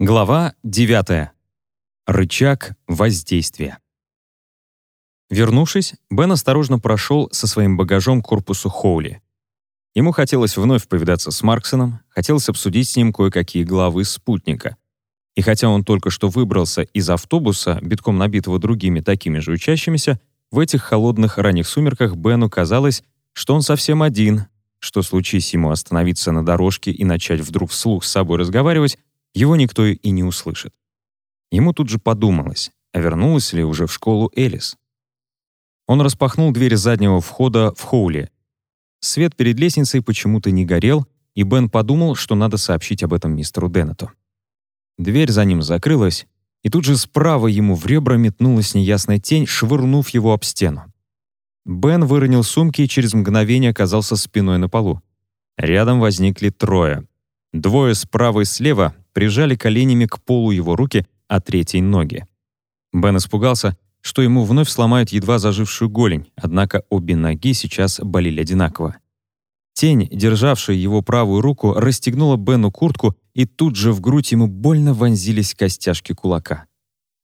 Глава 9. Рычаг воздействия. Вернувшись, Бен осторожно прошел со своим багажом к корпусу Хоули. Ему хотелось вновь повидаться с Марксоном, хотелось обсудить с ним кое-какие главы спутника. И хотя он только что выбрался из автобуса, битком набитого другими такими же учащимися, в этих холодных ранних сумерках Бену казалось, что он совсем один, что случись ему остановиться на дорожке и начать вдруг вслух с собой разговаривать, его никто и не услышит. Ему тут же подумалось, а вернулась ли уже в школу Элис. Он распахнул дверь заднего входа в Хоули. Свет перед лестницей почему-то не горел, и Бен подумал, что надо сообщить об этом мистеру Деннету. Дверь за ним закрылась, и тут же справа ему в ребра метнулась неясная тень, швырнув его об стену. Бен выронил сумки и через мгновение оказался спиной на полу. Рядом возникли трое. Двое справа и слева прижали коленями к полу его руки, а третий — ноги. Бен испугался, что ему вновь сломают едва зажившую голень, однако обе ноги сейчас болели одинаково. Тень, державшая его правую руку, расстегнула Бену куртку, и тут же в грудь ему больно вонзились костяшки кулака.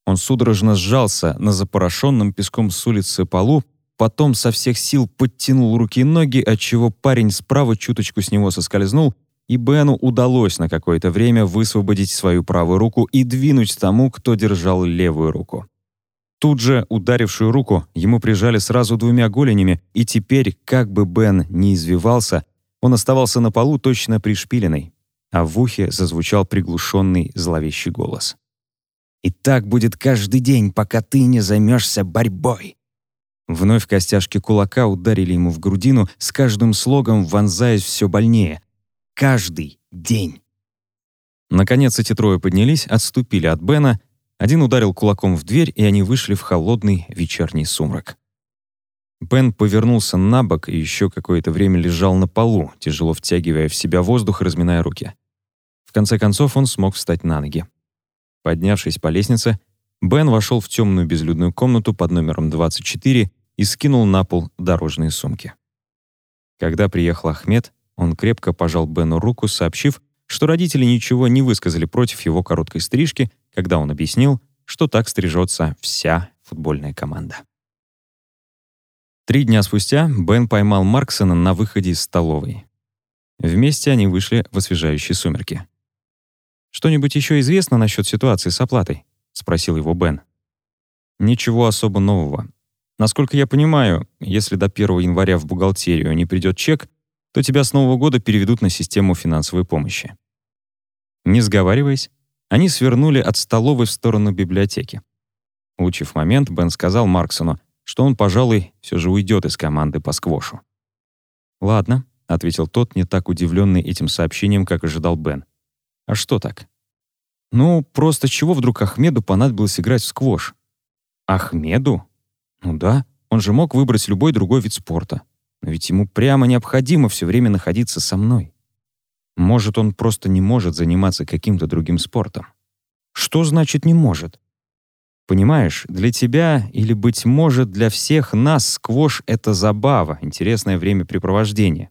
Он судорожно сжался на запорошенном песком с улицы полу, потом со всех сил подтянул руки и ноги, отчего парень справа чуточку с него соскользнул и Бену удалось на какое-то время высвободить свою правую руку и двинуть тому, кто держал левую руку. Тут же ударившую руку ему прижали сразу двумя голенями, и теперь, как бы Бен ни извивался, он оставался на полу точно пришпиленный, а в ухе зазвучал приглушенный зловещий голос. «И так будет каждый день, пока ты не займешься борьбой». Вновь костяшки кулака ударили ему в грудину, с каждым слогом вонзаясь все больнее, Каждый день. Наконец эти трое поднялись, отступили от Бена, один ударил кулаком в дверь, и они вышли в холодный вечерний сумрак. Бен повернулся на бок и еще какое-то время лежал на полу, тяжело втягивая в себя воздух и разминая руки. В конце концов он смог встать на ноги. Поднявшись по лестнице, Бен вошел в темную безлюдную комнату под номером 24 и скинул на пол дорожные сумки. Когда приехал Ахмед, он крепко пожал Бену руку, сообщив, что родители ничего не высказали против его короткой стрижки, когда он объяснил, что так стрижется вся футбольная команда. Три дня спустя Бен поймал Марксона на выходе из столовой. Вместе они вышли в освежающие сумерки. «Что-нибудь еще известно насчет ситуации с оплатой?» — спросил его Бен. «Ничего особо нового. Насколько я понимаю, если до 1 января в бухгалтерию не придет чек, то тебя с Нового года переведут на систему финансовой помощи. Не сговариваясь, они свернули от столовой в сторону библиотеки. Улучив момент, Бен сказал Марксону, что он, пожалуй, все же уйдет из команды по сквошу. «Ладно», — ответил тот, не так удивленный этим сообщением, как ожидал Бен. «А что так?» «Ну, просто чего вдруг Ахмеду понадобилось играть в сквош?» «Ахмеду? Ну да, он же мог выбрать любой другой вид спорта но ведь ему прямо необходимо все время находиться со мной. Может, он просто не может заниматься каким-то другим спортом. Что значит «не может»? Понимаешь, для тебя или, быть может, для всех нас сквош — это забава, интересное времяпрепровождение.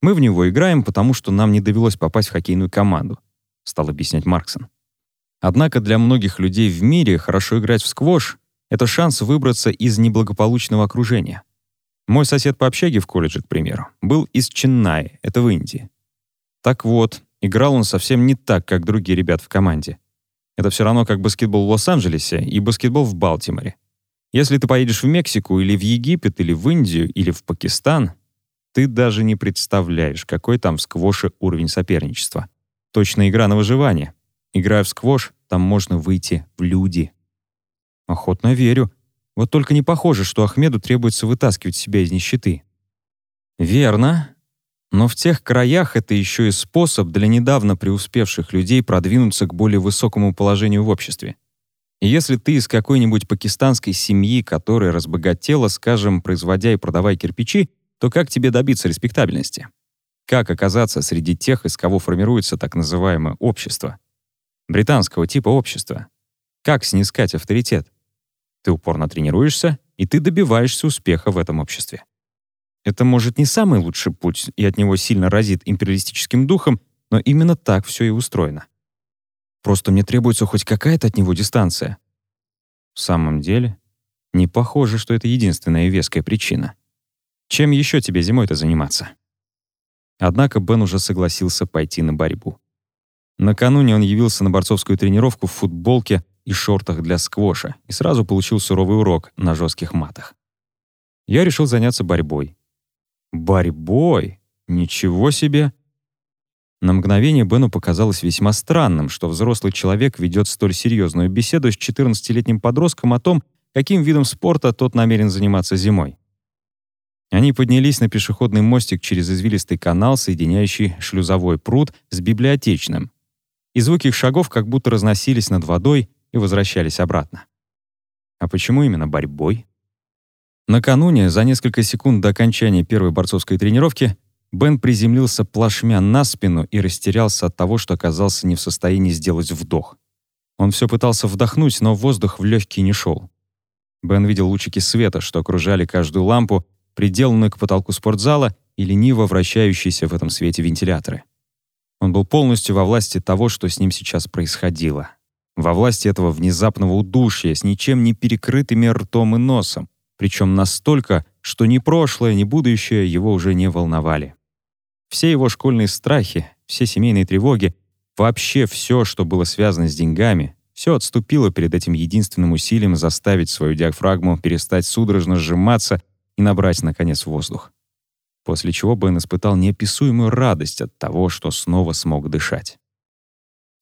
Мы в него играем, потому что нам не довелось попасть в хоккейную команду, — стал объяснять Марксон. Однако для многих людей в мире хорошо играть в сквош — это шанс выбраться из неблагополучного окружения. Мой сосед по общаге в колледже, к примеру, был из Ченнаи, это в Индии. Так вот, играл он совсем не так, как другие ребята в команде. Это все равно как баскетбол в Лос-Анджелесе и баскетбол в Балтиморе. Если ты поедешь в Мексику или в Египет или в Индию или в Пакистан, ты даже не представляешь, какой там в сквоше уровень соперничества. Точно игра на выживание. Играя в сквош, там можно выйти в люди. Охотно верю, вот только не похоже, что Ахмеду требуется вытаскивать себя из нищеты. Верно. Но в тех краях это еще и способ для недавно преуспевших людей продвинуться к более высокому положению в обществе. И если ты из какой-нибудь пакистанской семьи, которая разбогатела, скажем, производя и продавая кирпичи, то как тебе добиться респектабельности? Как оказаться среди тех, из кого формируется так называемое общество? Британского типа общества. Как снискать авторитет? Ты упорно тренируешься, и ты добиваешься успеха в этом обществе. Это, может, не самый лучший путь, и от него сильно разит империалистическим духом, но именно так все и устроено. Просто мне требуется хоть какая-то от него дистанция». В самом деле, не похоже, что это единственная веская причина. Чем еще тебе зимой-то заниматься? Однако Бен уже согласился пойти на борьбу. Накануне он явился на борцовскую тренировку в футболке и шортах для сквоша и сразу получил суровый урок на жестких матах. Я решил заняться борьбой. Борьбой? Ничего себе! На мгновение Бену показалось весьма странным, что взрослый человек ведет столь серьезную беседу с 14-летним подростком о том, каким видом спорта тот намерен заниматься зимой. Они поднялись на пешеходный мостик через извилистый канал, соединяющий шлюзовой пруд с библиотечным. И звуки их шагов как будто разносились над водой и возвращались обратно. А почему именно борьбой? Накануне, за несколько секунд до окончания первой борцовской тренировки, Бен приземлился плашмя на спину и растерялся от того, что оказался не в состоянии сделать вдох. Он все пытался вдохнуть, но воздух в легкие не шел. Бен видел лучики света, что окружали каждую лампу, приделанную к потолку спортзала и лениво вращающиеся в этом свете вентиляторы. Он был полностью во власти того, что с ним сейчас происходило. Во власти этого внезапного удушья с ничем не перекрытыми ртом и носом, причем настолько, что ни прошлое, ни будущее его уже не волновали. Все его школьные страхи, все семейные тревоги, вообще все, что было связано с деньгами, все отступило перед этим единственным усилием заставить свою диафрагму перестать судорожно сжиматься и набрать, наконец, воздух. После чего Бен испытал неописуемую радость от того, что снова смог дышать.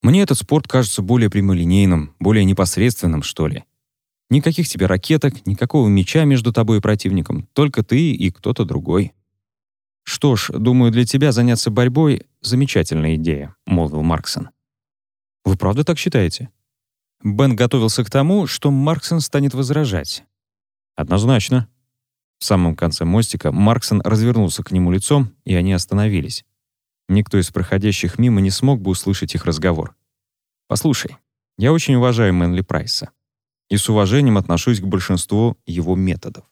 Мне этот спорт кажется более прямолинейным, более непосредственным, что ли. Никаких тебе ракеток, никакого мяча между тобой и противником, только ты и кто-то другой. «Что ж, думаю, для тебя заняться борьбой — замечательная идея», — молвил Марксон. «Вы правда так считаете?» Бен готовился к тому, что Марксон станет возражать. «Однозначно», в самом конце мостика Марксон развернулся к нему лицом, и они остановились. Никто из проходящих мимо не смог бы услышать их разговор. «Послушай, я очень уважаю Мэнли Прайса и с уважением отношусь к большинству его методов.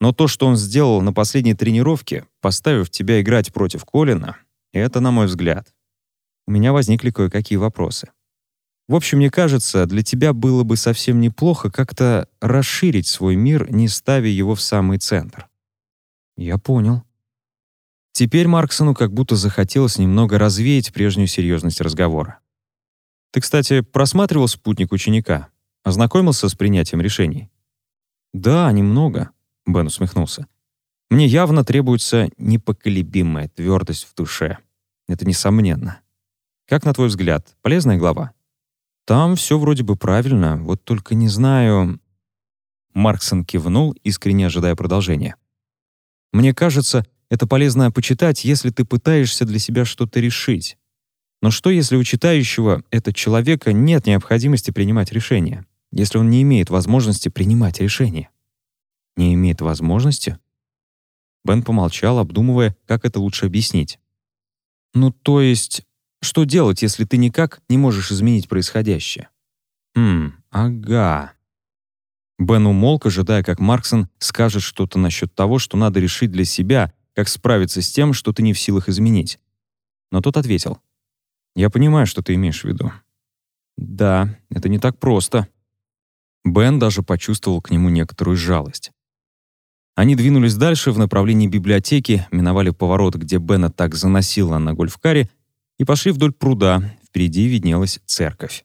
Но то, что он сделал на последней тренировке, поставив тебя играть против Колина, это, на мой взгляд. У меня возникли кое-какие вопросы. В общем, мне кажется, для тебя было бы совсем неплохо как-то расширить свой мир, не ставя его в самый центр. Я понял. Теперь Марксону как будто захотелось немного развеять прежнюю серьезность разговора. Ты, кстати, просматривал спутник ученика? Ознакомился с принятием решений? Да, немного, Бен усмехнулся. Мне явно требуется непоколебимая твердость в душе. Это несомненно. Как на твой взгляд, полезная глава? Там все вроде бы правильно, вот только не знаю...» Марксон кивнул, искренне ожидая продолжения. «Мне кажется, это полезно почитать, если ты пытаешься для себя что-то решить. Но что, если у читающего этого человека нет необходимости принимать решения, если он не имеет возможности принимать решения? Не имеет возможности? Бен помолчал, обдумывая, как это лучше объяснить. Ну, то есть, что делать, если ты никак не можешь изменить происходящее? Хм, ага. Бен умолк, ожидая, как Марксон скажет что-то насчет того, что надо решить для себя, как справиться с тем, что ты не в силах изменить. Но тот ответил. «Я понимаю, что ты имеешь в виду». «Да, это не так просто». Бен даже почувствовал к нему некоторую жалость. Они двинулись дальше в направлении библиотеки, миновали поворот, где Бена так заносило на гольфкаре, и пошли вдоль пруда, впереди виднелась церковь.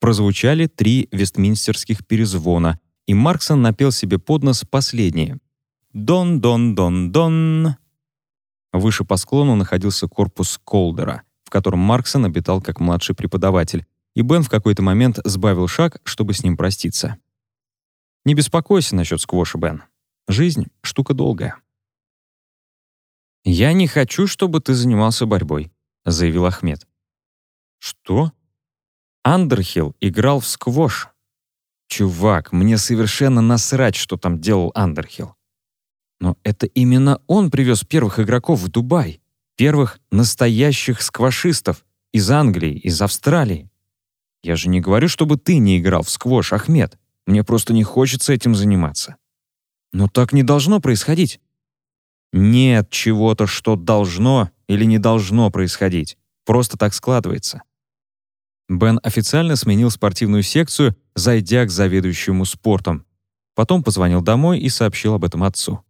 Прозвучали три вестминстерских перезвона, и Марксон напел себе под нос последнее. «Дон-дон-дон-дон». Выше по склону находился корпус Колдера, в котором Марксон обитал как младший преподаватель, и Бен в какой-то момент сбавил шаг, чтобы с ним проститься. «Не беспокойся насчет сквоша, Бен. Жизнь — штука долгая». «Я не хочу, чтобы ты занимался борьбой», заявил Ахмед. «Что?» Андерхилл играл в сквош. «Чувак, мне совершенно насрать, что там делал Андерхилл. Но это именно он привез первых игроков в Дубай, первых настоящих сквошистов из Англии, из Австралии. Я же не говорю, чтобы ты не играл в сквош, Ахмед. Мне просто не хочется этим заниматься. Но так не должно происходить. Нет чего-то, что должно или не должно происходить. Просто так складывается. Бен официально сменил спортивную секцию, зайдя к заведующему спортом. Потом позвонил домой и сообщил об этом отцу.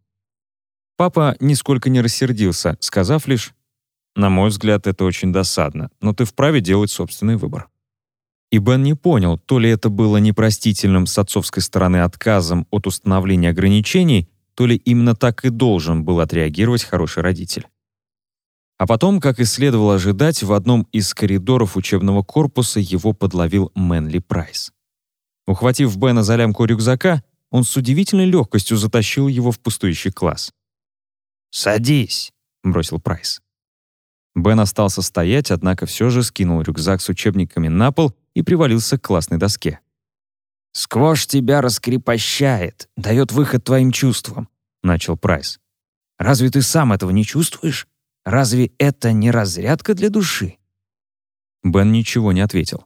Папа нисколько не рассердился, сказав лишь, «На мой взгляд, это очень досадно, но ты вправе делать собственный выбор». И Бен не понял, то ли это было непростительным с отцовской стороны отказом от установления ограничений, то ли именно так и должен был отреагировать хороший родитель. А потом, как и следовало ожидать, в одном из коридоров учебного корпуса его подловил Мэнли Прайс. Ухватив Бена за лямку рюкзака, он с удивительной легкостью затащил его в пустующий класс. «Садись», — бросил Прайс. Бен остался стоять, однако все же скинул рюкзак с учебниками на пол и привалился к классной доске. «Сквош тебя раскрепощает, дает выход твоим чувствам», — начал Прайс. «Разве ты сам этого не чувствуешь? Разве это не разрядка для души?» Бен ничего не ответил.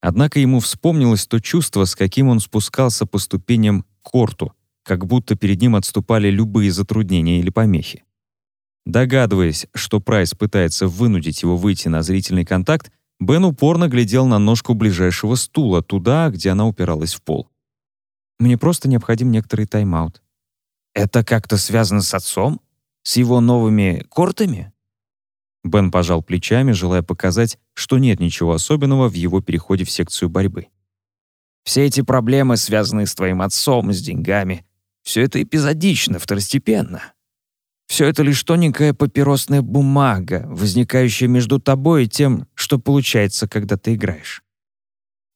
Однако ему вспомнилось то чувство, с каким он спускался по ступеням к корту, как будто перед ним отступали любые затруднения или помехи. Догадываясь, что Прайс пытается вынудить его выйти на зрительный контакт, Бен упорно глядел на ножку ближайшего стула, туда, где она упиралась в пол. «Мне просто необходим некоторый тайм-аут». «Это как-то связано с отцом?» С его новыми кортами?» Бен пожал плечами, желая показать, что нет ничего особенного в его переходе в секцию борьбы. «Все эти проблемы, связанные с твоим отцом, с деньгами, все это эпизодично, второстепенно. Все это лишь тоненькая папиросная бумага, возникающая между тобой и тем, что получается, когда ты играешь».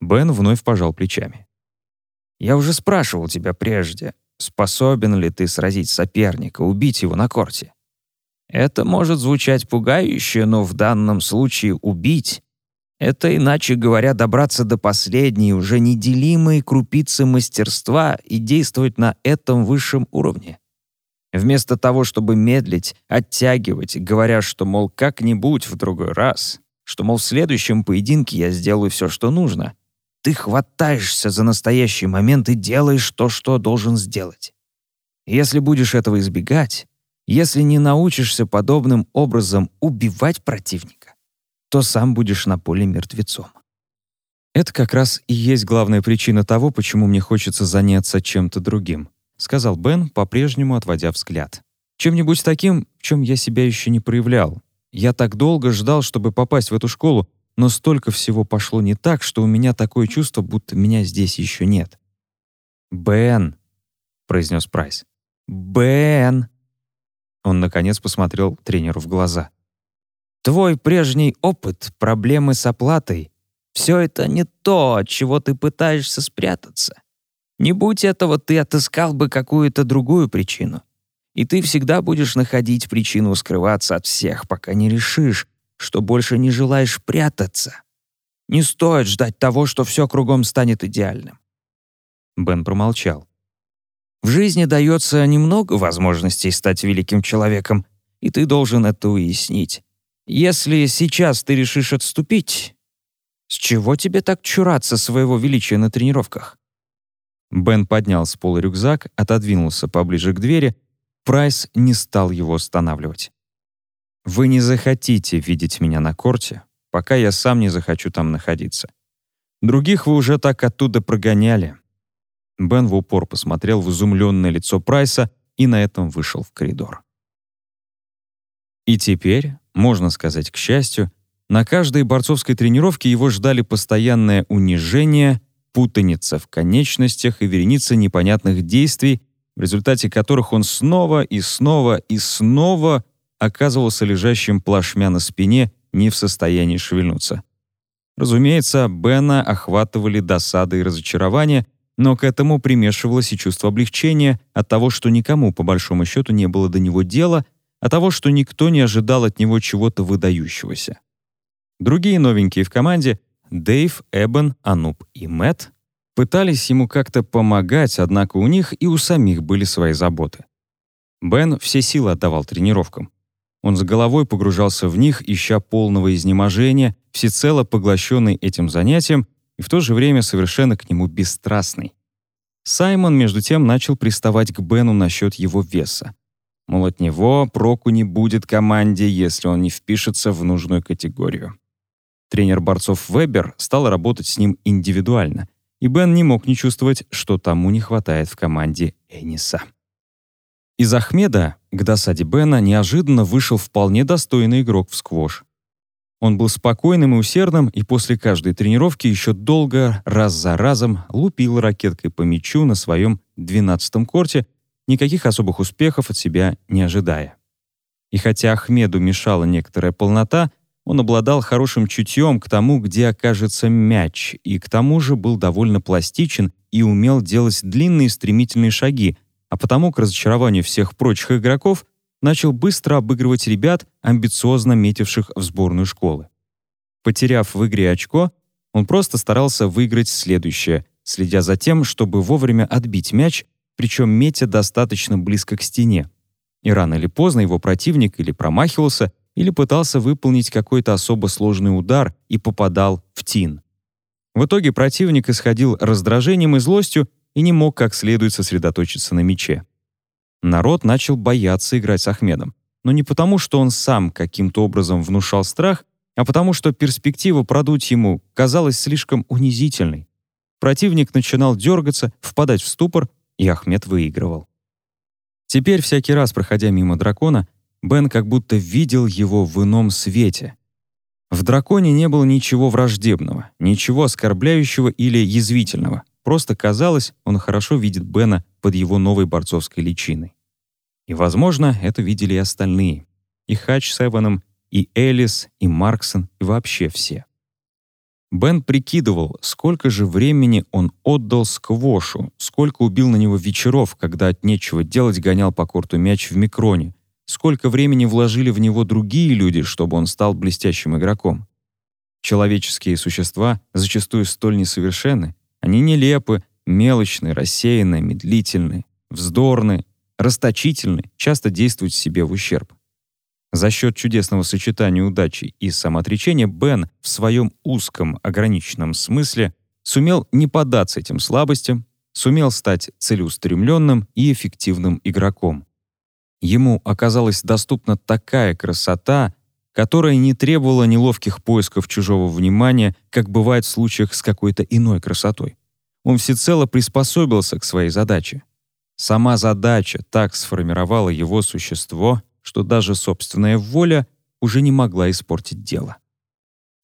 Бен вновь пожал плечами. «Я уже спрашивал тебя прежде, Способен ли ты сразить соперника, убить его на корте? Это может звучать пугающе, но в данном случае убить — это, иначе говоря, добраться до последней, уже неделимой крупицы мастерства и действовать на этом высшем уровне. Вместо того, чтобы медлить, оттягивать, говоря, что, мол, как-нибудь в другой раз, что, мол, в следующем поединке я сделаю все, что нужно — ты хватаешься за настоящий момент и делаешь то, что должен сделать. Если будешь этого избегать, если не научишься подобным образом убивать противника, то сам будешь на поле мертвецом. Это как раз и есть главная причина того, почему мне хочется заняться чем-то другим, сказал Бен, по-прежнему отводя взгляд. Чем-нибудь таким, в чем я себя еще не проявлял. Я так долго ждал, чтобы попасть в эту школу, но столько всего пошло не так, что у меня такое чувство, будто меня здесь еще нет. «Бен», — произнес Прайс. «Бен!» Он, наконец, посмотрел тренеру в глаза. «Твой прежний опыт, проблемы с оплатой — все это не то, от чего ты пытаешься спрятаться. Не будь этого, ты отыскал бы какую-то другую причину. И ты всегда будешь находить причину скрываться от всех, пока не решишь, что больше не желаешь прятаться. Не стоит ждать того, что все кругом станет идеальным. Бен промолчал. В жизни дается немного возможностей стать великим человеком, и ты должен это уяснить. Если сейчас ты решишь отступить, с чего тебе так чураться своего величия на тренировках? Бен поднял с пола рюкзак, отодвинулся поближе к двери. Прайс не стал его останавливать. Вы не захотите видеть меня на корте, пока я сам не захочу там находиться. Других вы уже так оттуда прогоняли». Бен в упор посмотрел в изумленное лицо Прайса и на этом вышел в коридор. И теперь, можно сказать к счастью, на каждой борцовской тренировке его ждали постоянное унижение, путаница в конечностях и вереница непонятных действий, в результате которых он снова и снова и снова оказывался лежащим плашмя на спине, не в состоянии шевельнуться. Разумеется, Бена охватывали досады и разочарование, но к этому примешивалось и чувство облегчения от того, что никому, по большому счету, не было до него дела, от того, что никто не ожидал от него чего-то выдающегося. Другие новенькие в команде — Дэйв, Эбен, Ануб и Мэтт — пытались ему как-то помогать, однако у них и у самих были свои заботы. Бен все силы отдавал тренировкам. Он с головой погружался в них, ища полного изнеможения, всецело поглощенный этим занятием и в то же время совершенно к нему бесстрастный. Саймон, между тем, начал приставать к Бену насчет его веса. Мол, от него проку не будет команде, если он не впишется в нужную категорию. Тренер борцов Вебер стал работать с ним индивидуально, и Бен не мог не чувствовать, что тому не хватает в команде Эниса. Из Ахмеда к досаде Бена неожиданно вышел вполне достойный игрок в сквош. Он был спокойным и усердным, и после каждой тренировки еще долго, раз за разом, лупил ракеткой по мячу на своем 12-м корте, никаких особых успехов от себя не ожидая. И хотя Ахмеду мешала некоторая полнота, он обладал хорошим чутьем к тому, где окажется мяч, и к тому же был довольно пластичен и умел делать длинные стремительные шаги, а потому, к разочарованию всех прочих игроков, начал быстро обыгрывать ребят, амбициозно метивших в сборную школы. Потеряв в игре очко, он просто старался выиграть следующее, следя за тем, чтобы вовремя отбить мяч, причем метя достаточно близко к стене. И рано или поздно его противник или промахивался, или пытался выполнить какой-то особо сложный удар и попадал в тин. В итоге противник исходил раздражением и злостью и не мог как следует сосредоточиться на мяче. Народ начал бояться играть с Ахмедом, но не потому, что он сам каким-то образом внушал страх, а потому что перспектива продуть ему казалась слишком унизительной. Противник начинал дергаться, впадать в ступор, и Ахмед выигрывал. Теперь, всякий раз, проходя мимо дракона, Бен как будто видел его в ином свете. В драконе не было ничего враждебного, ничего оскорбляющего или язвительного. Просто казалось, он хорошо видит Бена под его новой борцовской личиной. И, возможно, это видели и остальные. И Хач с Эваном, и Элис, и Марксон, и вообще все. Бен прикидывал, сколько же времени он отдал сквошу, сколько убил на него вечеров, когда от нечего делать гонял по корту мяч в микроне, сколько времени вложили в него другие люди, чтобы он стал блестящим игроком. Человеческие существа зачастую столь несовершенны, они нелепы, мелочны, рассеянны, медлительны, вздорны, расточительны, часто действуют себе в ущерб. За счет чудесного сочетания удачи и самоотречения Бен в своем узком, ограниченном смысле сумел не поддаться этим слабостям, сумел стать целеустремленным и эффективным игроком. Ему оказалась доступна такая красота, которая не требовала неловких поисков чужого внимания, как бывает в случаях с какой-то иной красотой. Он всецело приспособился к своей задаче. Сама задача так сформировала его существо, что даже собственная воля уже не могла испортить дело.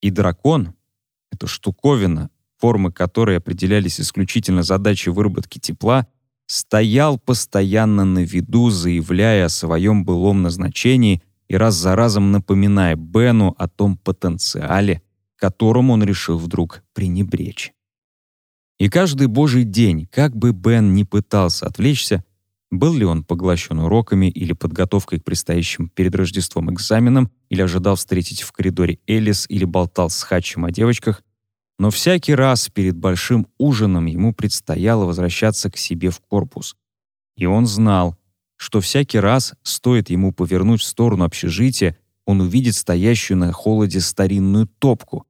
И дракон — эта штуковина, формы которой определялись исключительно задачей выработки тепла, стоял постоянно на виду, заявляя о своем былом назначении и раз за разом напоминая Бену о том потенциале, которому он решил вдруг пренебречь. И каждый божий день, как бы Бен ни пытался отвлечься, был ли он поглощен уроками или подготовкой к предстоящим перед Рождеством экзаменам, или ожидал встретить в коридоре Элис, или болтал с Хатчем о девочках, но всякий раз перед большим ужином ему предстояло возвращаться к себе в корпус. И он знал, что всякий раз, стоит ему повернуть в сторону общежития, он увидит стоящую на холоде старинную топку,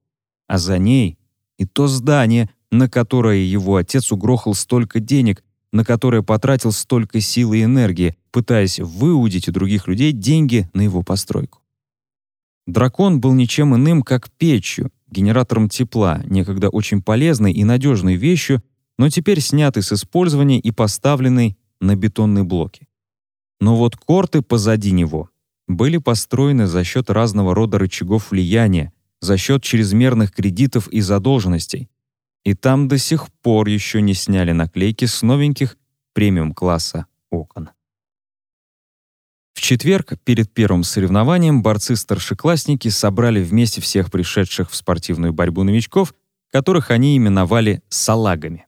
а за ней и то здание, на которое его отец угрохал столько денег, на которое потратил столько сил и энергии, пытаясь выудить у других людей деньги на его постройку. Дракон был ничем иным, как печью, генератором тепла, некогда очень полезной и надежной вещью, но теперь снятый с использования и поставленный на бетонные блоки. Но вот корты позади него были построены за счет разного рода рычагов влияния, за счет чрезмерных кредитов и задолженностей. И там до сих пор еще не сняли наклейки с новеньких премиум-класса окон. В четверг, перед первым соревнованием, борцы-старшеклассники собрали вместе всех пришедших в спортивную борьбу новичков, которых они именовали «салагами».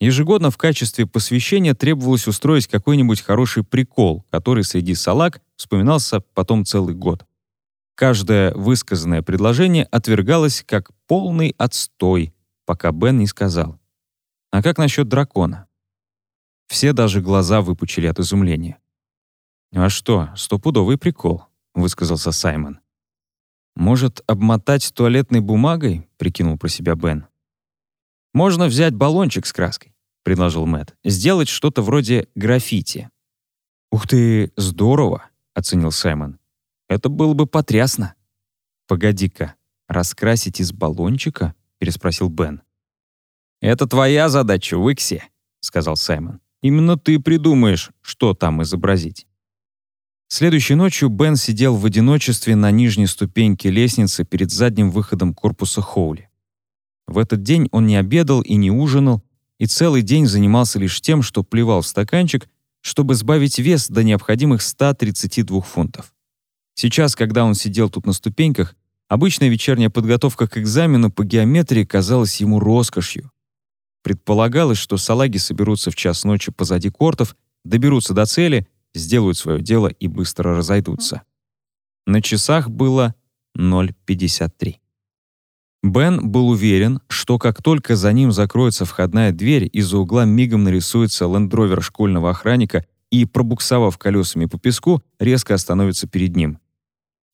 Ежегодно в качестве посвящения требовалось устроить какой-нибудь хороший прикол, который среди салаг вспоминался потом целый год. Каждое высказанное предложение отвергалось как полный отстой, пока Бен не сказал. «А как насчет дракона?» Все даже глаза выпучили от изумления. «А что, стопудовый прикол», — высказался Саймон. «Может, обмотать туалетной бумагой?» — прикинул про себя Бен. «Можно взять баллончик с краской. — предложил Мэт. «Сделать что-то вроде граффити». «Ух ты, здорово!» — оценил Саймон. «Это было бы потрясно». «Погоди-ка, «Раскрасить из баллончика?» — переспросил Бен. «Это твоя задача, Уикси», — сказал Саймон. «Именно ты придумаешь, что там изобразить». Следующей ночью Бен сидел в одиночестве на нижней ступеньке лестницы перед задним выходом корпуса Хоули. В этот день он не обедал и не ужинал, и целый день занимался лишь тем, что плевал в стаканчик, чтобы сбавить вес до необходимых 132 фунтов. Сейчас, когда он сидел тут на ступеньках, обычная вечерняя подготовка к экзамену по геометрии казалась ему роскошью. Предполагалось, что салаги соберутся в час ночи позади кортов, доберутся до цели, сделают свое дело и быстро разойдутся. На часах было 0.53. Бен был уверен, что как только за ним закроется входная дверь, из-за угла мигом нарисуется лендровер школьного охранника и, пробуксовав колесами по песку, резко остановится перед ним.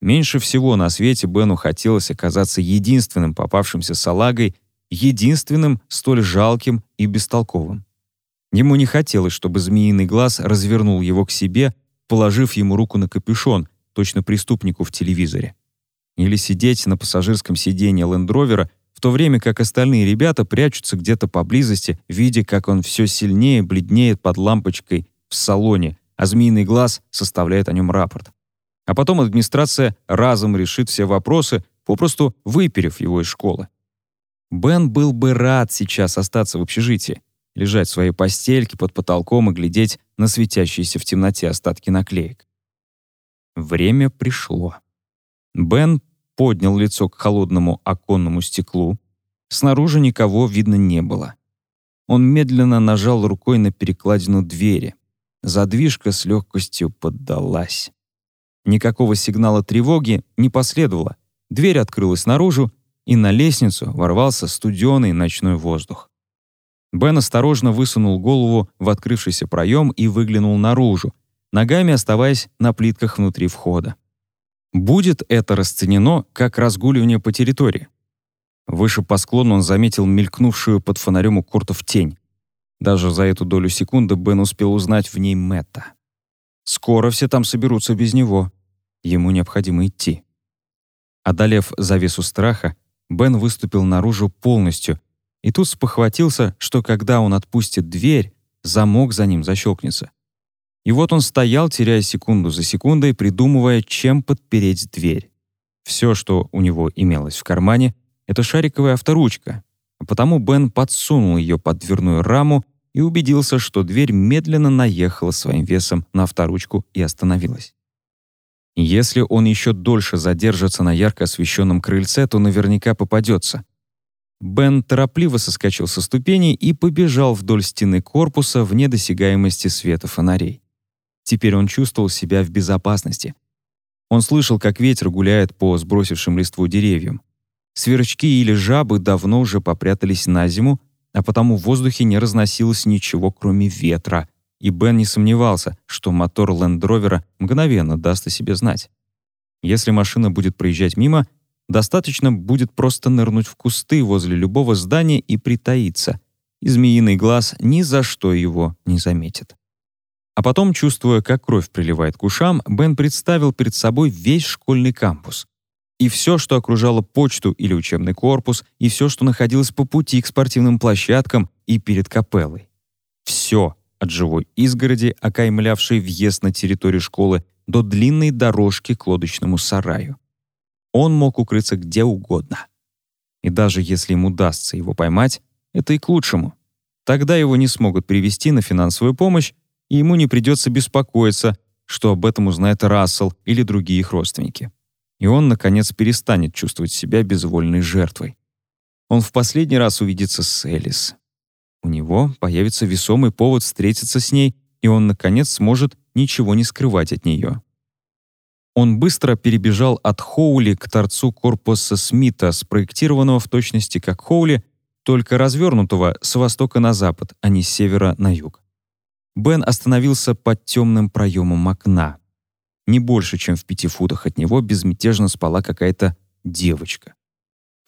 Меньше всего на свете Бену хотелось оказаться единственным попавшимся салагой, единственным столь жалким и бестолковым. Ему не хотелось, чтобы змеиный глаз развернул его к себе, положив ему руку на капюшон, точно преступнику в телевизоре. Или сидеть на пассажирском сиденье лендровера, в то время как остальные ребята прячутся где-то поблизости, видя, как он все сильнее бледнеет под лампочкой в салоне, а змеиный глаз составляет о нем рапорт. А потом администрация разом решит все вопросы, попросту выперев его из школы. Бен был бы рад сейчас остаться в общежитии, лежать в своей постельке под потолком и глядеть на светящиеся в темноте остатки наклеек. Время пришло. Бен поднял лицо к холодному оконному стеклу. Снаружи никого видно не было. Он медленно нажал рукой на перекладину двери. Задвижка с легкостью поддалась. Никакого сигнала тревоги не последовало. Дверь открылась наружу, и на лестницу ворвался студеный ночной воздух. Бен осторожно высунул голову в открывшийся проем и выглянул наружу, ногами оставаясь на плитках внутри входа. Будет это расценено как разгуливание по территории. Выше по склону он заметил мелькнувшую под фонарем у Куртов тень. Даже за эту долю секунды Бен успел узнать в ней Мэтта. Скоро все там соберутся без него. Ему необходимо идти. Одолев завесу страха, Бен выступил наружу полностью и тут спохватился, что когда он отпустит дверь, замок за ним защелкнется. И вот он стоял, теряя секунду за секундой, придумывая, чем подпереть дверь. Все, что у него имелось в кармане, это шариковая авторучка, потому Бен подсунул ее под дверную раму и убедился, что дверь медленно наехала своим весом на авторучку и остановилась. Если он еще дольше задержится на ярко освещенном крыльце, то наверняка попадется. Бен торопливо соскочил со ступеней и побежал вдоль стены корпуса в недосягаемости света фонарей. Теперь он чувствовал себя в безопасности. Он слышал, как ветер гуляет по сбросившим листву деревьям. Сверчки или жабы давно уже попрятались на зиму, а потому в воздухе не разносилось ничего, кроме ветра, и Бен не сомневался, что мотор Лендровера мгновенно даст о себе знать. Если машина будет проезжать мимо, Достаточно будет просто нырнуть в кусты возле любого здания и притаиться, и змеиный глаз ни за что его не заметит. А потом, чувствуя, как кровь приливает к ушам, Бен представил перед собой весь школьный кампус. И все, что окружало почту или учебный корпус, и все, что находилось по пути к спортивным площадкам и перед капеллой. Все, от живой изгороди, окаймлявшей въезд на территорию школы, до длинной дорожки к лодочному сараю. Он мог укрыться где угодно. И даже если им удастся его поймать, это и к лучшему. Тогда его не смогут привести на финансовую помощь, и ему не придется беспокоиться, что об этом узнает Рассел или другие их родственники. И он, наконец, перестанет чувствовать себя безвольной жертвой. Он в последний раз увидится с Элис. У него появится весомый повод встретиться с ней, и он, наконец, сможет ничего не скрывать от нее. Он быстро перебежал от Хоули к торцу корпуса Смита, спроектированного в точности как Хоули, только развернутого с востока на запад, а не с севера на юг. Бен остановился под темным проемом окна. Не больше, чем в пяти футах от него безмятежно спала какая-то девочка.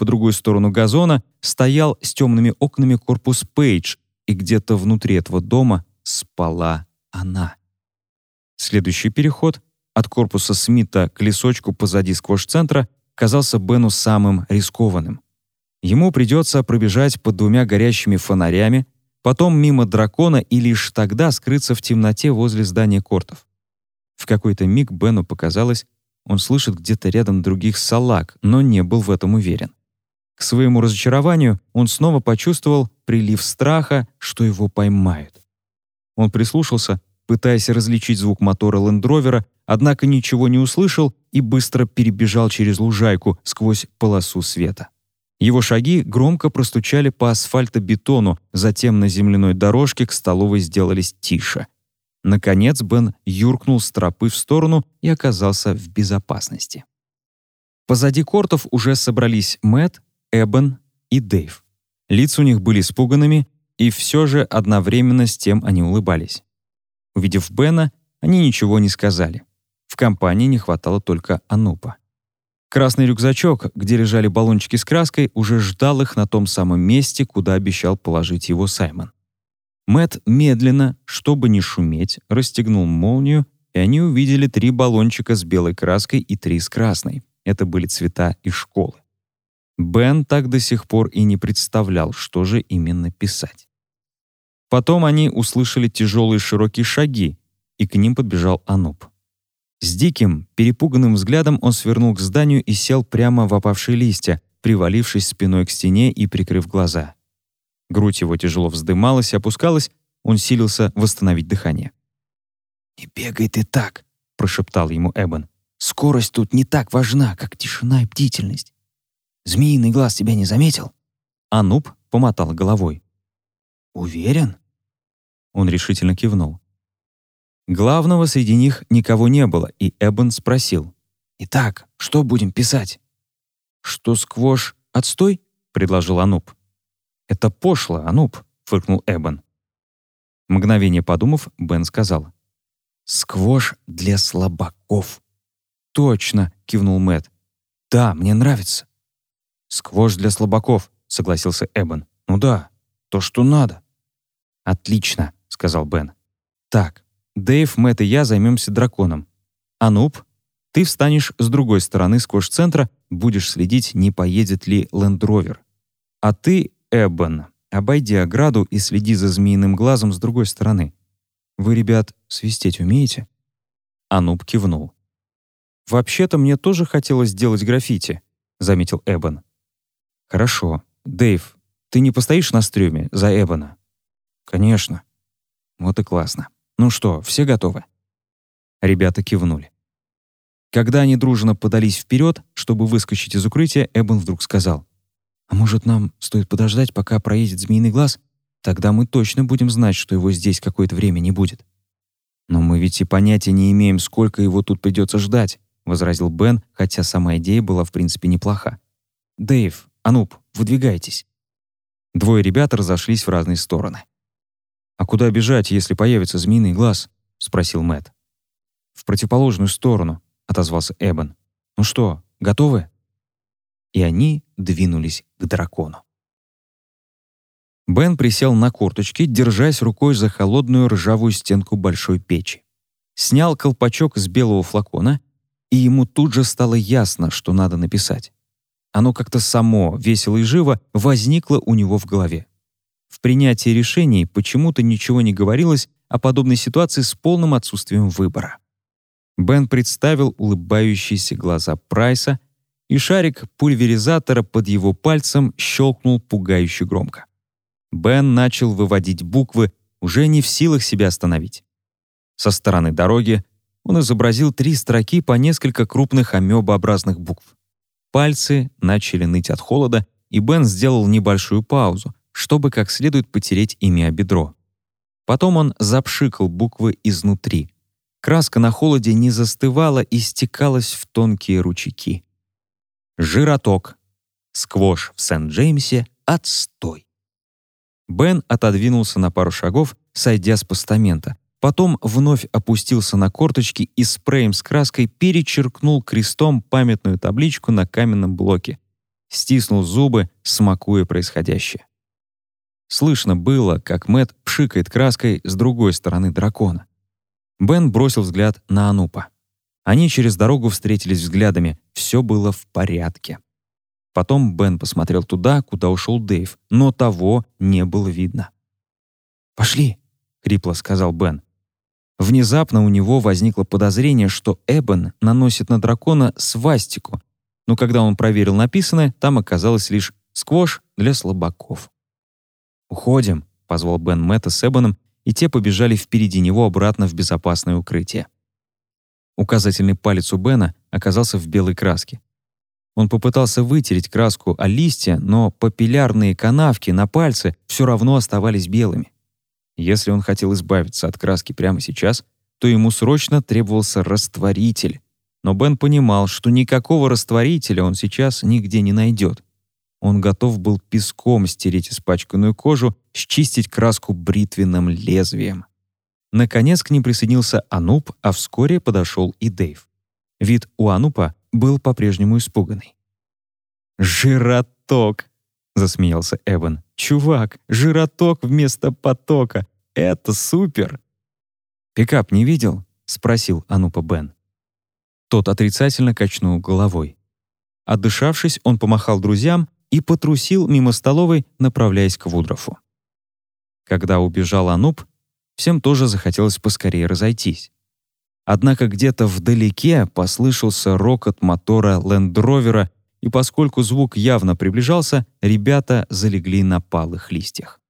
По другую сторону газона стоял с темными окнами корпус Пейдж, и где-то внутри этого дома спала она. Следующий переход от корпуса Смита к лесочку позади сквош-центра казался Бену самым рискованным. Ему придется пробежать под двумя горящими фонарями, потом мимо дракона и лишь тогда скрыться в темноте возле здания кортов. В какой-то миг Бену показалось, он слышит где-то рядом других салаг, но не был в этом уверен. К своему разочарованию он снова почувствовал прилив страха, что его поймают. Он прислушался, пытаясь различить звук мотора лендровера, однако ничего не услышал и быстро перебежал через лужайку сквозь полосу света. Его шаги громко простучали по асфальтобетону, затем на земляной дорожке к столовой сделались тише. Наконец Бен юркнул с тропы в сторону и оказался в безопасности. Позади кортов уже собрались Мэтт, Эбен и Дэйв. Лица у них были испуганными, и все же одновременно с тем они улыбались. Увидев Бена, они ничего не сказали. В компании не хватало только Анупа. Красный рюкзачок, где лежали баллончики с краской, уже ждал их на том самом месте, куда обещал положить его Саймон. Мэт медленно, чтобы не шуметь, расстегнул молнию, и они увидели три баллончика с белой краской и три с красной. Это были цвета из школы. Бен так до сих пор и не представлял, что же именно писать. Потом они услышали тяжелые широкие шаги, и к ним подбежал Ануб. С диким, перепуганным взглядом он свернул к зданию и сел прямо в опавшие листья, привалившись спиной к стене и прикрыв глаза. Грудь его тяжело вздымалась и опускалась, он силился восстановить дыхание. «Не бегай ты так», — прошептал ему Эбон. «Скорость тут не так важна, как тишина и бдительность. Змеиный глаз тебя не заметил?» Ануб помотал головой. «Уверен?» Он решительно кивнул. Главного среди них никого не было, и Эббон спросил. «Итак, что будем писать?» «Что сквош отстой?» — предложил Ануб. «Это пошло, Ануб», — фыркнул Эббон. Мгновение подумав, Бен сказал. «Сквош для слабаков». «Точно», — кивнул Мэт. «Да, мне нравится». «Сквош для слабаков», — согласился Эббон. «Ну да, то, что надо». «Отлично», — сказал Бен. «Так, Дэйв, Мэтт и я займемся драконом. Ануб, ты встанешь с другой стороны сквош-центра, будешь следить, не поедет ли лендровер. А ты, Эббон, обойди ограду и следи за змеиным глазом с другой стороны. Вы, ребят, свистеть умеете?» Ануб кивнул. «Вообще-то мне тоже хотелось сделать граффити», — заметил Эббон. «Хорошо. Дэйв, ты не постоишь на стрёме за Эббона?» «Конечно». «Вот и классно. «Ну что, все готовы?» Ребята кивнули. Когда они дружно подались вперед, чтобы выскочить из укрытия, Эббон вдруг сказал, «А может, нам стоит подождать, пока проедет змеиный глаз? Тогда мы точно будем знать, что его здесь какое-то время не будет». «Но мы ведь и понятия не имеем, сколько его тут придется ждать», — возразил Бен, хотя сама идея была в принципе неплоха. «Дэйв, Ануб, выдвигайтесь». Двое ребят разошлись в разные стороны. «А куда бежать, если появится змеиный глаз?» — спросил Мэт. «В противоположную сторону», — отозвался Эбон. «Ну что, готовы?» И они двинулись к дракону. Бен присел на корточки, держась рукой за холодную ржавую стенку большой печи. Снял колпачок с белого флакона, и ему тут же стало ясно, что надо написать. Оно как-то само, весело и живо, возникло у него в голове. В принятии решений почему-то ничего не говорилось о подобной ситуации с полным отсутствием выбора. Бен представил улыбающиеся глаза Прайса, и шарик пульверизатора под его пальцем щелкнул пугающе громко. Бен начал выводить буквы, уже не в силах себя остановить. Со стороны дороги он изобразил три строки по несколько крупных амебообразных букв. Пальцы начали ныть от холода, и Бен сделал небольшую паузу, чтобы как следует потереть ими о бедро. Потом он запшикал буквы изнутри. Краска на холоде не застывала и стекалась в тонкие ручейки. Жироток. Сквош в Сент-Джеймсе — отстой. Бен отодвинулся на пару шагов, сойдя с постамента. Потом вновь опустился на корточки и спреем с краской перечеркнул крестом памятную табличку на каменном блоке. Стиснул зубы, смакуя происходящее. Слышно было, как Мэт пшикает краской с другой стороны дракона. Бен бросил взгляд на Анупа. Они через дорогу встретились взглядами. Все было в порядке. Потом Бен посмотрел туда, куда ушел Дэйв, но того не было видно. «Пошли», — хрипло сказал Бен. Внезапно у него возникло подозрение, что Эбен наносит на дракона свастику, но когда он проверил написанное, там оказалось лишь «сквош для слабаков». «Уходим», — позвал Бен Мэтта с Эбоном, и те побежали впереди него обратно в безопасное укрытие. Указательный палец у Бена оказался в белой краске. Он попытался вытереть краску о листья, но папиллярные канавки на пальце все равно оставались белыми. Если он хотел избавиться от краски прямо сейчас, то ему срочно требовался растворитель. Но Бен понимал, что никакого растворителя он сейчас нигде не найдет. Он готов был песком стереть испачканную кожу, счистить краску бритвенным лезвием. Наконец к ним присоединился Ануп, а вскоре подошел и Дэйв. Вид у Анупа был по-прежнему испуганный. «Жироток!» — засмеялся Эван. «Чувак, жироток вместо потока! Это супер!» «Пикап не видел?» — спросил Анупа Бен. Тот отрицательно качнул головой. Отдышавшись, он помахал друзьям и потрусил мимо столовой, направляясь к Вудрофу. Когда убежал Ануп, всем тоже захотелось поскорее разойтись. Однако где-то вдалеке послышался рокот мотора лендровера, и поскольку звук явно приближался, ребята залегли на палых листьях.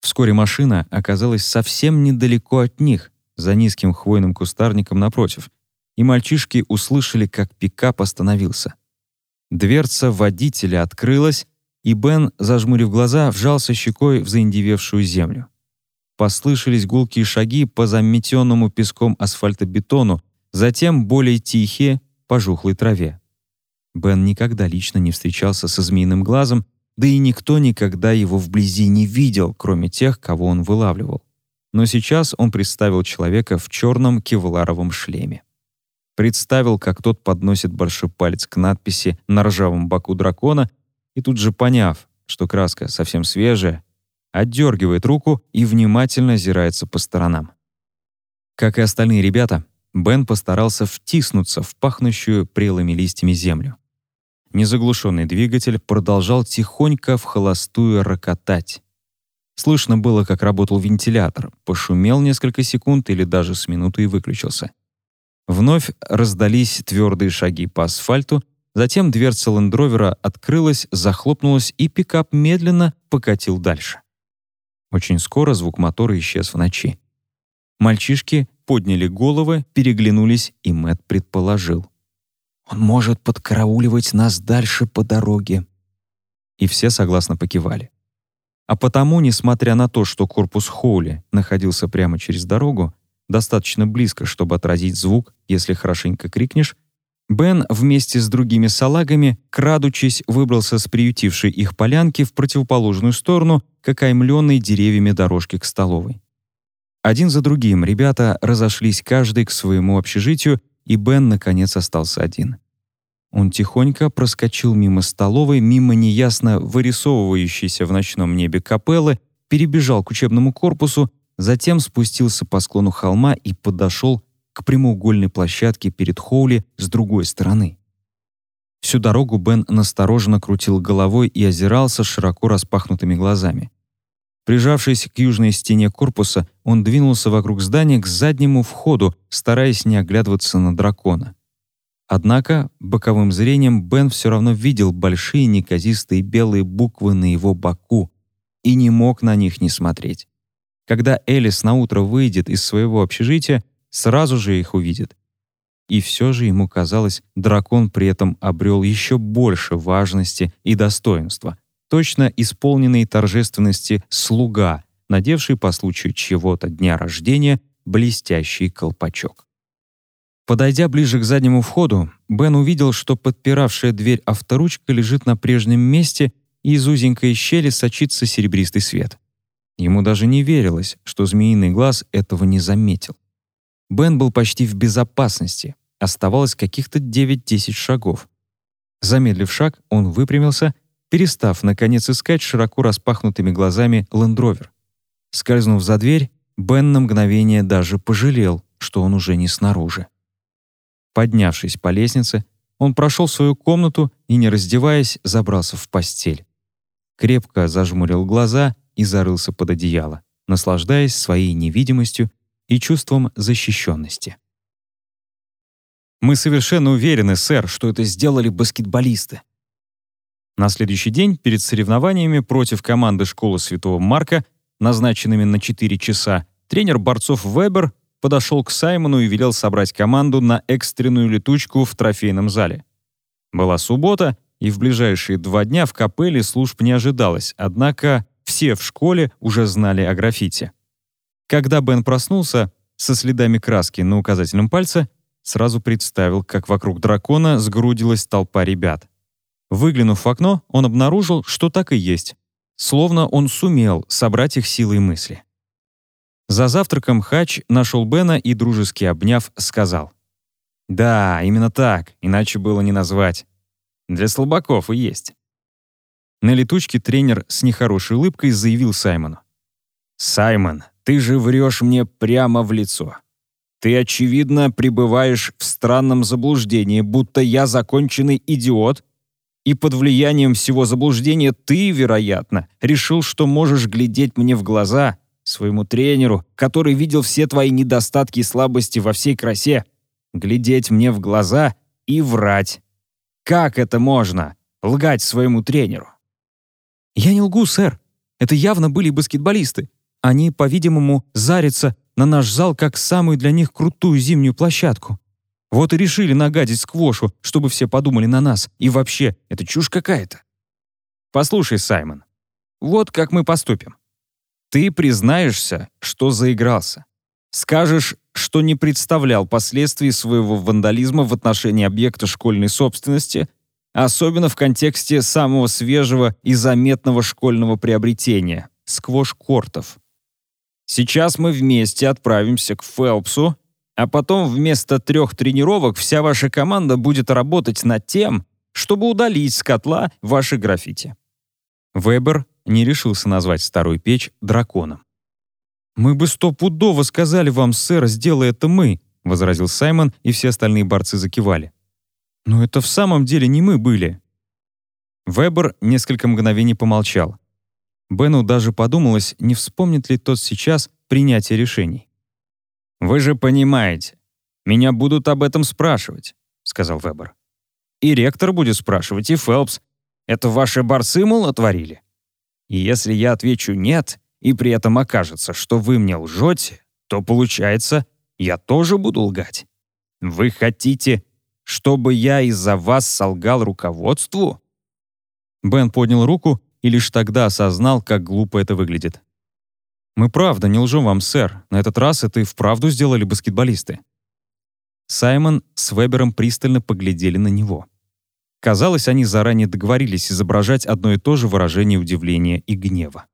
Вскоре машина оказалась совсем недалеко от них, за низким хвойным кустарником напротив, и мальчишки услышали, как пикап остановился. Дверца водителя открылась, и Бен, зажмурив глаза, вжался щекой в заиндевевшую землю. Послышались гулкие шаги по заметенному песком асфальтобетону, затем более тихие по жухлой траве. Бен никогда лично не встречался со змеиным глазом, да и никто никогда его вблизи не видел, кроме тех, кого он вылавливал. Но сейчас он представил человека в черном кевларовом шлеме. Представил, как тот подносит большой палец к надписи на ржавом боку дракона, и тут же поняв, что краска совсем свежая, отдергивает руку и внимательно озирается по сторонам. Как и остальные ребята, Бен постарался втиснуться в пахнущую прелыми листьями землю. Незаглушенный двигатель продолжал тихонько в холостую рокотать. Слышно было, как работал вентилятор, пошумел несколько секунд или даже с минуты и выключился. Вновь раздались твердые шаги по асфальту, затем дверца лендровера открылась, захлопнулась, и пикап медленно покатил дальше. Очень скоро звук мотора исчез в ночи. Мальчишки подняли головы, переглянулись, и Мэт предположил. «Он может подкарауливать нас дальше по дороге». И все согласно покивали. А потому, несмотря на то, что корпус Хоули находился прямо через дорогу, достаточно близко, чтобы отразить звук, если хорошенько крикнешь, Бен вместе с другими салагами, крадучись, выбрался с приютившей их полянки в противоположную сторону к окаймленной деревьями дорожке к столовой. Один за другим ребята разошлись каждый к своему общежитию, и Бен, наконец, остался один. Он тихонько проскочил мимо столовой, мимо неясно вырисовывающейся в ночном небе капеллы, перебежал к учебному корпусу, затем спустился по склону холма и подошел к прямоугольной площадке перед Хоули с другой стороны. Всю дорогу Бен настороженно крутил головой и озирался широко распахнутыми глазами. Прижавшись к южной стене корпуса, он двинулся вокруг здания к заднему входу, стараясь не оглядываться на дракона. Однако боковым зрением Бен все равно видел большие неказистые белые буквы на его боку и не мог на них не смотреть. Когда Элис наутро выйдет из своего общежития, сразу же их увидит. И все же ему казалось, дракон при этом обрел еще больше важности и достоинства, точно исполненный торжественности слуга, надевший по случаю чего-то дня рождения блестящий колпачок. Подойдя ближе к заднему входу, Бен увидел, что подпиравшая дверь авторучка лежит на прежнем месте, и из узенькой щели сочится серебристый свет. Ему даже не верилось, что змеиный глаз этого не заметил. Бен был почти в безопасности. Оставалось каких-то 9-10 шагов. Замедлив шаг, он выпрямился, перестав, наконец, искать широко распахнутыми глазами лендровер. Скользнув за дверь, Бен на мгновение даже пожалел, что он уже не снаружи. Поднявшись по лестнице, он прошел свою комнату и, не раздеваясь, забрался в постель. Крепко зажмурил глаза и зарылся под одеяло, наслаждаясь своей невидимостью и чувством защищенности. «Мы совершенно уверены, сэр, что это сделали баскетболисты». На следующий день, перед соревнованиями против команды школы Святого Марка, назначенными на 4 часа, тренер борцов Вебер подошел к Саймону и велел собрать команду на экстренную летучку в трофейном зале. Была суббота, и в ближайшие два дня в капелле служб не ожидалось, однако все в школе уже знали о граффити. Когда Бен проснулся, со следами краски на указательном пальце, сразу представил, как вокруг дракона сгрудилась толпа ребят. Выглянув в окно, он обнаружил, что так и есть. Словно он сумел собрать их силой мысли. За завтраком Хач нашел Бена и, дружески обняв, сказал. «Да, именно так, иначе было не назвать. Для слабаков и есть». На летучке тренер с нехорошей улыбкой заявил Саймону. «Саймон, ты же врешь мне прямо в лицо. Ты, очевидно, пребываешь в странном заблуждении, будто я законченный идиот, и под влиянием всего заблуждения ты, вероятно, решил, что можешь глядеть мне в глаза своему тренеру, который видел все твои недостатки и слабости во всей красе, глядеть мне в глаза и врать. Как это можно? Лгать своему тренеру? «Я не лгу, сэр. Это явно были баскетболисты. Они, по-видимому, зарятся на наш зал как самую для них крутую зимнюю площадку. Вот и решили нагадить сквошу, чтобы все подумали на нас. И вообще, это чушь какая-то». «Послушай, Саймон, вот как мы поступим. Ты признаешься, что заигрался. Скажешь, что не представлял последствий своего вандализма в отношении объекта школьной собственности, особенно в контексте самого свежего и заметного школьного приобретения — сквош-кортов. Сейчас мы вместе отправимся к Фелпсу, а потом вместо трех тренировок вся ваша команда будет работать над тем, чтобы удалить с котла ваши граффити. Вебер не решился назвать старую печь драконом. «Мы бы стопудово сказали вам, сэр, сделай это мы», — возразил Саймон, и все остальные борцы закивали. «Но это в самом деле не мы были». Вебер несколько мгновений помолчал. Бену даже подумалось, не вспомнит ли тот сейчас принятие решений. «Вы же понимаете, меня будут об этом спрашивать», — сказал Вебер. «И ректор будет спрашивать, и Фелпс. Это ваши борцы, мол, отворили? И если я отвечу «нет», и при этом окажется, что вы мне лжете, то, получается, я тоже буду лгать. Вы хотите, чтобы я из-за вас солгал руководству?» Бен поднял руку и лишь тогда осознал, как глупо это выглядит. «Мы правда не лжем вам, сэр. На этот раз это и вправду сделали баскетболисты». Саймон с Вебером пристально поглядели на него. Казалось, они заранее договорились изображать одно и то же выражение удивления и гнева.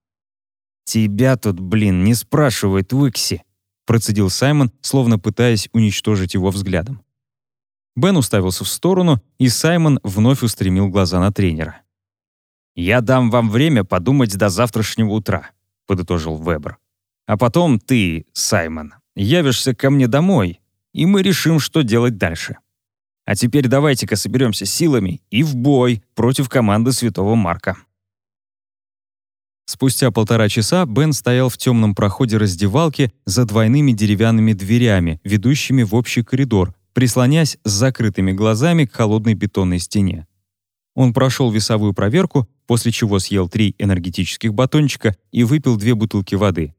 «Тебя тут, блин, не спрашивают, Уикси», процедил Саймон, словно пытаясь уничтожить его взглядом. Бен уставился в сторону, и Саймон вновь устремил глаза на тренера. «Я дам вам время подумать до завтрашнего утра», — подытожил Вебер. «А потом ты, Саймон, явишься ко мне домой, и мы решим, что делать дальше». А теперь давайте-ка соберемся силами и в бой против команды Святого Марка. Спустя полтора часа Бен стоял в темном проходе раздевалки за двойными деревянными дверями, ведущими в общий коридор, прислонясь с закрытыми глазами к холодной бетонной стене. Он прошел весовую проверку, после чего съел три энергетических батончика и выпил две бутылки воды.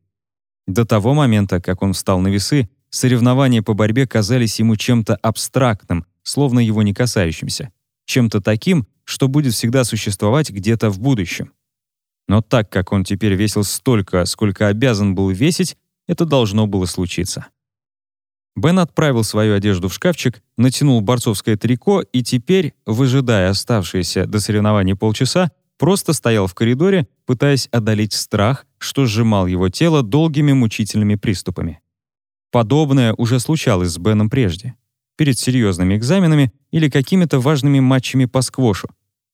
До того момента, как он встал на весы, соревнования по борьбе казались ему чем-то абстрактным, словно его не касающимся, чем-то таким, что будет всегда существовать где-то в будущем. Но так как он теперь весил столько, сколько обязан был весить, это должно было случиться. Бен отправил свою одежду в шкафчик, натянул борцовское трико и теперь, выжидая оставшиеся до соревнований полчаса, просто стоял в коридоре, пытаясь одолеть страх, что сжимал его тело долгими мучительными приступами. Подобное уже случалось с Беном прежде перед серьезными экзаменами или какими-то важными матчами по сквошу,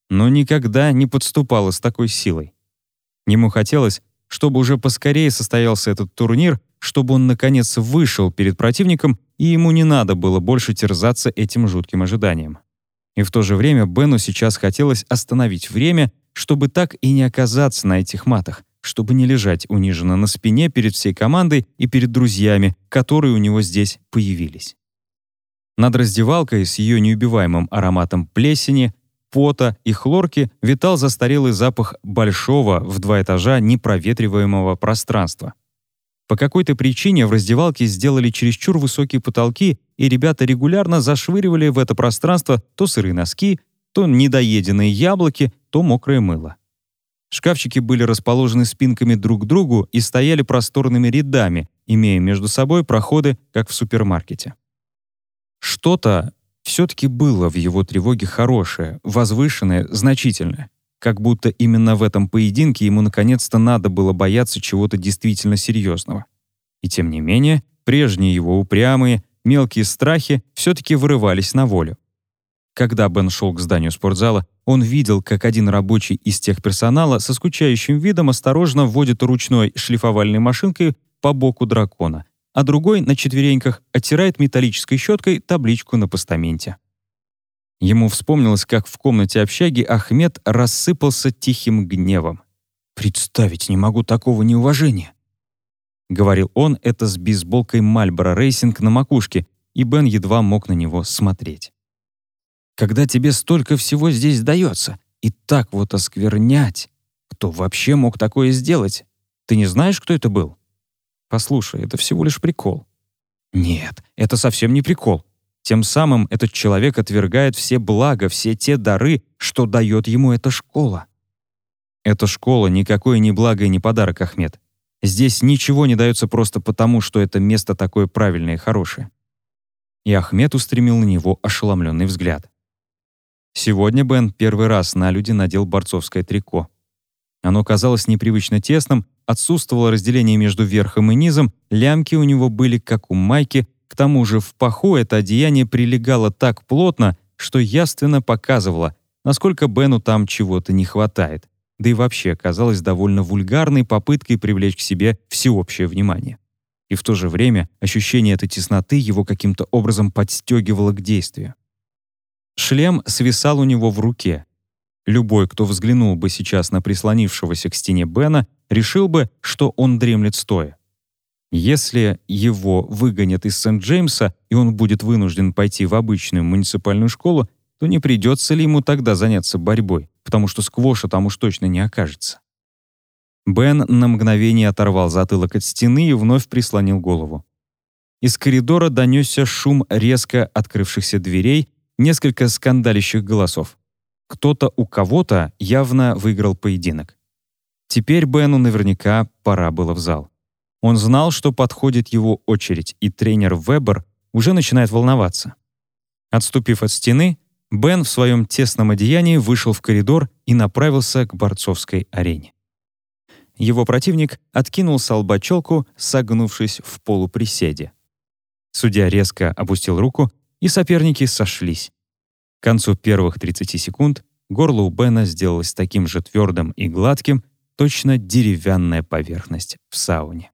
но никогда не подступала с такой силой. Ему хотелось, чтобы уже поскорее состоялся этот турнир, чтобы он, наконец, вышел перед противником, и ему не надо было больше терзаться этим жутким ожиданием. И в то же время Бену сейчас хотелось остановить время, чтобы так и не оказаться на этих матах, чтобы не лежать униженно на спине перед всей командой и перед друзьями, которые у него здесь появились. Над раздевалкой с ее неубиваемым ароматом плесени, пота и хлорки витал застарелый запах большого в два этажа непроветриваемого пространства. По какой-то причине в раздевалке сделали чересчур высокие потолки, и ребята регулярно зашвыривали в это пространство то сырые носки, то недоеденные яблоки, то мокрое мыло. Шкафчики были расположены спинками друг к другу и стояли просторными рядами, имея между собой проходы, как в супермаркете. Что-то все-таки было в его тревоге хорошее, возвышенное, значительное. Как будто именно в этом поединке ему наконец-то надо было бояться чего-то действительно серьезного. И тем не менее, прежние его упрямые, мелкие страхи все-таки вырывались на волю. Когда Бен шел к зданию спортзала, он видел, как один рабочий из техперсонала со скучающим видом осторожно вводит ручной шлифовальной машинкой по боку дракона, а другой на четвереньках оттирает металлической щеткой табличку на постаменте. Ему вспомнилось, как в комнате общаги Ахмед рассыпался тихим гневом. «Представить не могу такого неуважения!» Говорил он это с бейсболкой Marlboro Racing на макушке, и Бен едва мог на него смотреть. «Когда тебе столько всего здесь дается, и так вот осквернять, кто вообще мог такое сделать? Ты не знаешь, кто это был?» «Послушай, это всего лишь прикол». «Нет, это совсем не прикол. Тем самым этот человек отвергает все блага, все те дары, что дает ему эта школа. Эта школа никакое не благо и не подарок, Ахмед. Здесь ничего не дается просто потому, что это место такое правильное и хорошее. И Ахмед устремил на него ошеломленный взгляд. Сегодня Бен первый раз на люди надел борцовское трико. Оно казалось непривычно тесным, отсутствовало разделение между верхом и низом, лямки у него были как у майки, к тому же в паху это одеяние прилегало так плотно, что явственно показывало, насколько Бену там чего-то не хватает, да и вообще казалось довольно вульгарной попыткой привлечь к себе всеобщее внимание. И в то же время ощущение этой тесноты его каким-то образом подстегивало к действию. Шлем свисал у него в руке. Любой, кто взглянул бы сейчас на прислонившегося к стене Бена, решил бы, что он дремлет стоя. Если его выгонят из Сент-Джеймса, и он будет вынужден пойти в обычную муниципальную школу, то не придется ли ему тогда заняться борьбой, потому что сквоша там уж точно не окажется. Бен на мгновение оторвал затылок от стены и вновь прислонил голову. Из коридора донесся шум резко открывшихся дверей, несколько скандалящих голосов. Кто-то у кого-то явно выиграл поединок. Теперь Бену наверняка пора было в зал. Он знал, что подходит его очередь, и тренер Вебер уже начинает волноваться. Отступив от стены, Бен в своем тесном одеянии вышел в коридор и направился к борцовской арене. Его противник откинул с лба челку, согнувшись в полуприседе. Судья резко опустил руку, и соперники сошлись. К концу первых 30 секунд горло у Бена сделалось таким же твердым и гладким, точно деревянная поверхность в сауне.